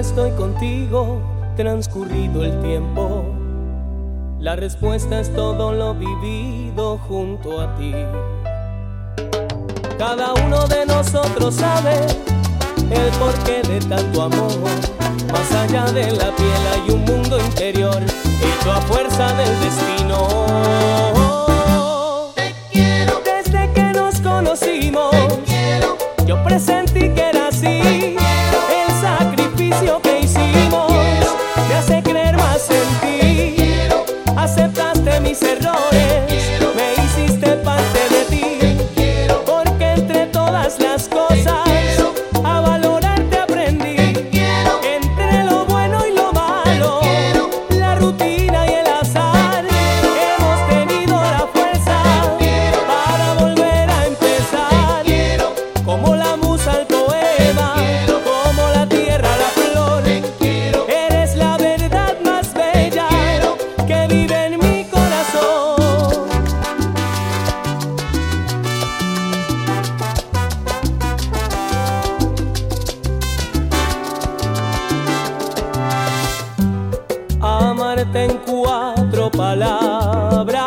estoy contigo, transcurrido el tiempo. La respuesta es todo lo vivido junto a ti. Cada uno de nosotros sabe el porqué de tanto amor. Más allá de la piel hay un mundo interior hecho a fuerza del destino. Hicimos me hace creer más en ti. Aceptaste mis errores, me hiciste parte de ti. Porque entre todas las cosas en cuatro palabras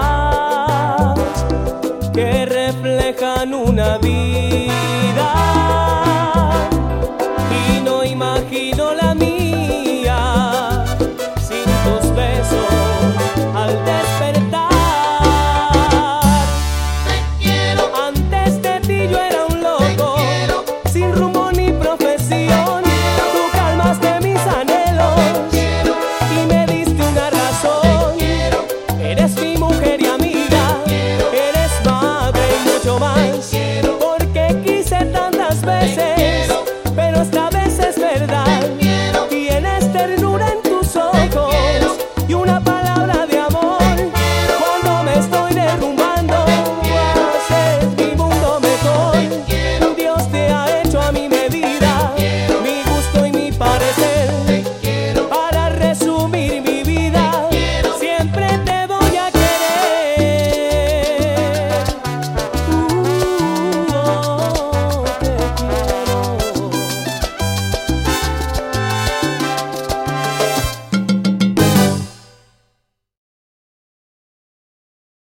que reflejan una vida. Y no imagino la